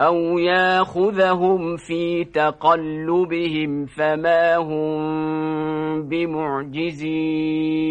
أو ياخذهم في تقلبهم فما هم بمعجزين